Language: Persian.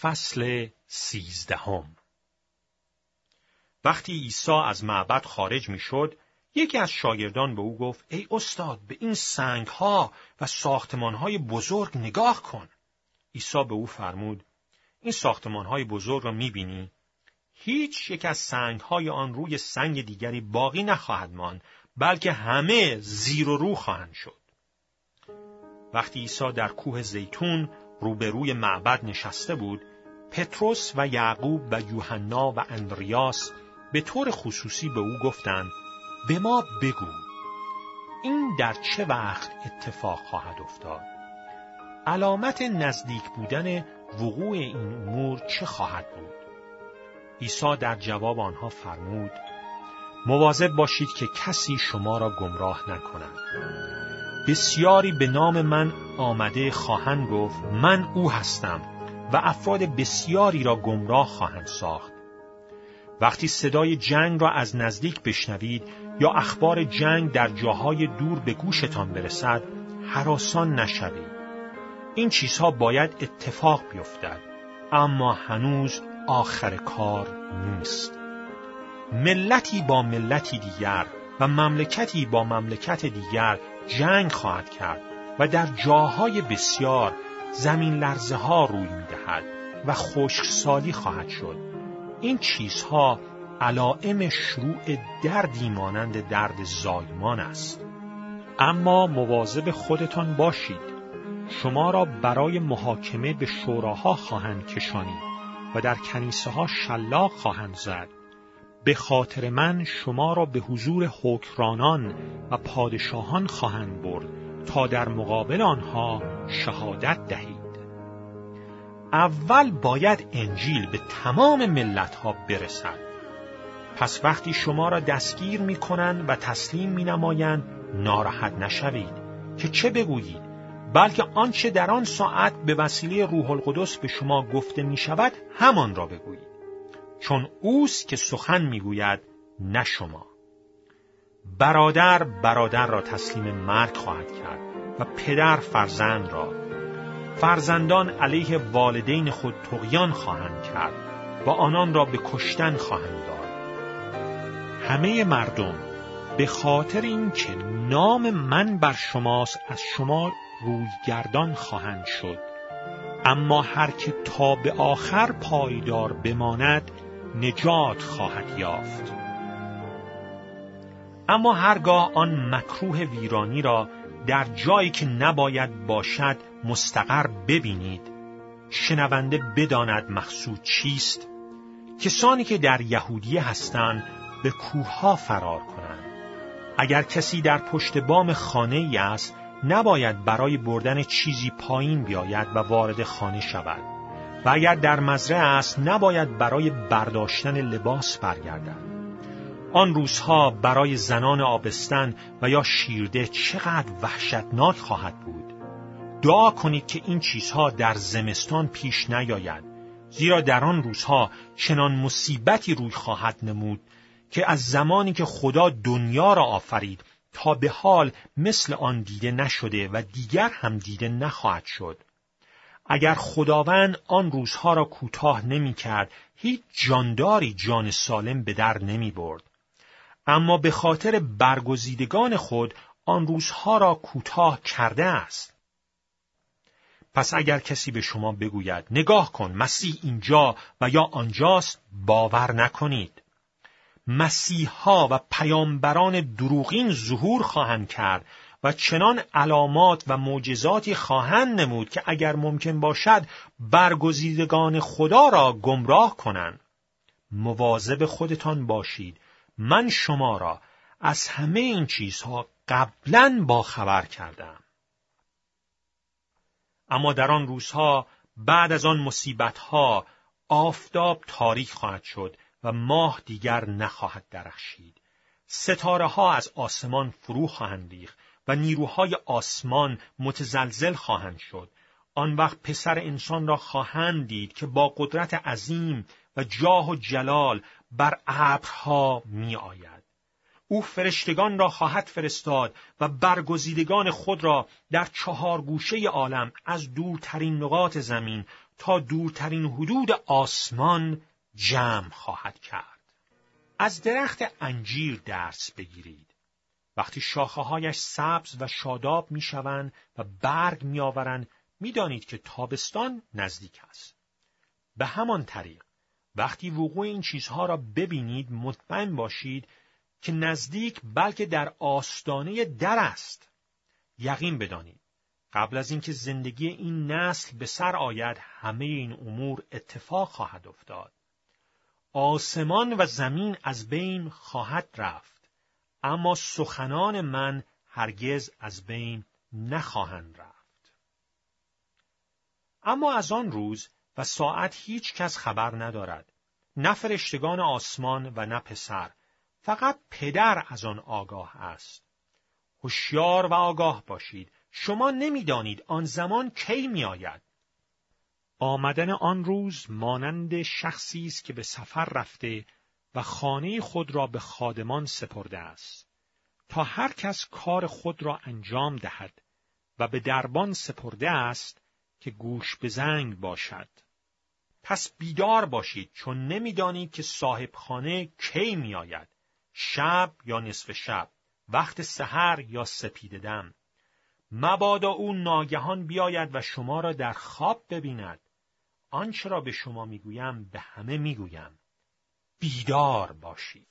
فصل سیزدهم وقتی عیسی از معبد خارج می‌شد، یکی از شاگردان به او گفت: ای استاد، به این سنگ ها و ساختمان های بزرگ نگاه کن. عیسی به او فرمود: این ساختمان های بزرگ را می‌بینی؟ هیچ یک از سنگ های آن روی سنگ دیگری باقی نخواهد ماند، بلکه همه زیر و رو خواهند شد. وقتی عیسی در کوه زیتون روبروی معبد نشسته بود، پتروس و یعقوب و یوحنا و اندریاس به طور خصوصی به او گفتند به ما بگو این در چه وقت اتفاق خواهد افتاد؟ علامت نزدیک بودن وقوع این امور چه خواهد بود؟ عیسی در جواب آنها فرمود مواظب باشید که کسی شما را گمراه نکند. بسیاری به نام من آمده خواهند گفت من او هستم. و افراد بسیاری را گمراه خواهند ساخت. وقتی صدای جنگ را از نزدیک بشنوید یا اخبار جنگ در جاهای دور به گوشتان برسد حراسان نشوید. این چیزها باید اتفاق بیفتد اما هنوز آخر کار نیست. ملتی با ملتی دیگر و مملکتی با مملکت دیگر جنگ خواهد کرد و در جاهای بسیار زمین لرزه ها روی می دهد و خشکسالی خواهد شد. این چیزها علائم شروع دردی مانند درد زایمان است. اما مواظب خودتان باشید. شما را برای محاکمه به شوراها خواهند کشانید و در کنیسه ها شلاق خواهند زد. به خاطر من شما را به حضور حکرانان و پادشاهان خواهند برد تا در مقابل آنها شهادت دهید. اول باید انجیل به تمام ملت ها برسد. پس وقتی شما را دستگیر می کنند و تسلیم می نمایند ناراحت نشوید. که چه بگویید؟ بلکه آنچه در آن ساعت به وسیله روح القدس به شما گفته می شود همان را بگویید. چون اوست که سخن می گوید نه شما. برادر برادر را تسلیم مرگ خواهد کرد و پدر فرزند را فرزندان علیه والدین خود تقیان خواهند کرد و آنان را به کشتن خواهند داد. همه مردم به خاطر اینکه نام من بر شماست از شما رویگردان خواهند شد. اما هر که تا به آخر پایدار بماند نجات خواهد یافت. اما هرگاه آن مکروه ویرانی را در جایی که نباید باشد مستقر ببینید. شنونده بداند مقصود چیست؟ کسانی که در یهودیه هستند به کوه فرار کنند. اگر کسی در پشت بام خانه ای است نباید برای بردن چیزی پایین بیاید و وارد خانه شود. و اگر در مزرعه است نباید برای برداشتن لباس برگردد. آن روزها برای زنان آبستن و یا شیرده چقدر وحشتناک خواهد بود. دعا کنید که این چیزها در زمستان پیش نیاید. زیرا در آن روزها چنان مصیبتی روی خواهد نمود که از زمانی که خدا دنیا را آفرید تا به حال مثل آن دیده نشده و دیگر هم دیده نخواهد شد. اگر خداوند آن روزها را کوتاه نمی کرد، هیچ جانداری جان سالم به در نمی برد. اما به خاطر برگزیدگان خود آن روزها را کوتاه کرده است. پس اگر کسی به شما بگوید نگاه کن مسیح اینجا و یا آنجاست باور نکنید. مسیحا و پیامبران دروغین ظهور خواهند کرد و چنان علامات و معجزاتی خواهند نمود که اگر ممکن باشد برگزیدگان خدا را گمراه کنند. مواظب خودتان باشید من شما را از همه این چیزها قبلا با خبر کردم. اما در آن روزها بعد از آن مصیبتها آفتاب تاریک خواهد شد و ماه دیگر نخواهد درخشید. ستاره ها از آسمان فرو خواهند ریخت و نیروهای آسمان متزلزل خواهند شد. آن وقت پسر انسان را خواهند دید که با قدرت عظیم و جاه و جلال بر ابرها می آید. او فرشتگان را خواهد فرستاد و برگزیدگان خود را در چهار گوشه عالم از دورترین نقاط زمین تا دورترین حدود آسمان جمع خواهد کرد. از درخت انجیر درس بگیرید. وقتی شاخه هایش سبز و شاداب می شوند و برگ می آورند می دانید که تابستان نزدیک است. به همان طریق وقتی وقوع این چیزها را ببینید مطمئن باشید که نزدیک بلکه در آستانه در است. یقین بدانید قبل از اینکه زندگی این نسل به سر آید همه این امور اتفاق خواهد افتاد. آسمان و زمین از بین خواهد رفت اما سخنان من هرگز از بین نخواهند رفت. اما از آن روز و ساعت هیچ کس خبر ندارد. نه فرشتگان آسمان و نه پسر. فقط پدر از آن آگاه است. هوشیار و آگاه باشید. شما نمی‌دانید آن زمان کی میآید. آمدن آن روز مانند شخصی است که به سفر رفته و خانه خود را به خادمان سپرده است تا هر کس کار خود را انجام دهد و به دربان سپرده است که گوش به زنگ باشد پس بیدار باشید چون نمی‌دانید که صاحب خانه کی میآید شب یا نصف شب وقت سحر یا سپید دم. مبادا او ناگهان بیاید و شما را در خواب ببیند. آنچه را به شما می‌گویم به همه می‌گویم. بیدار باشید.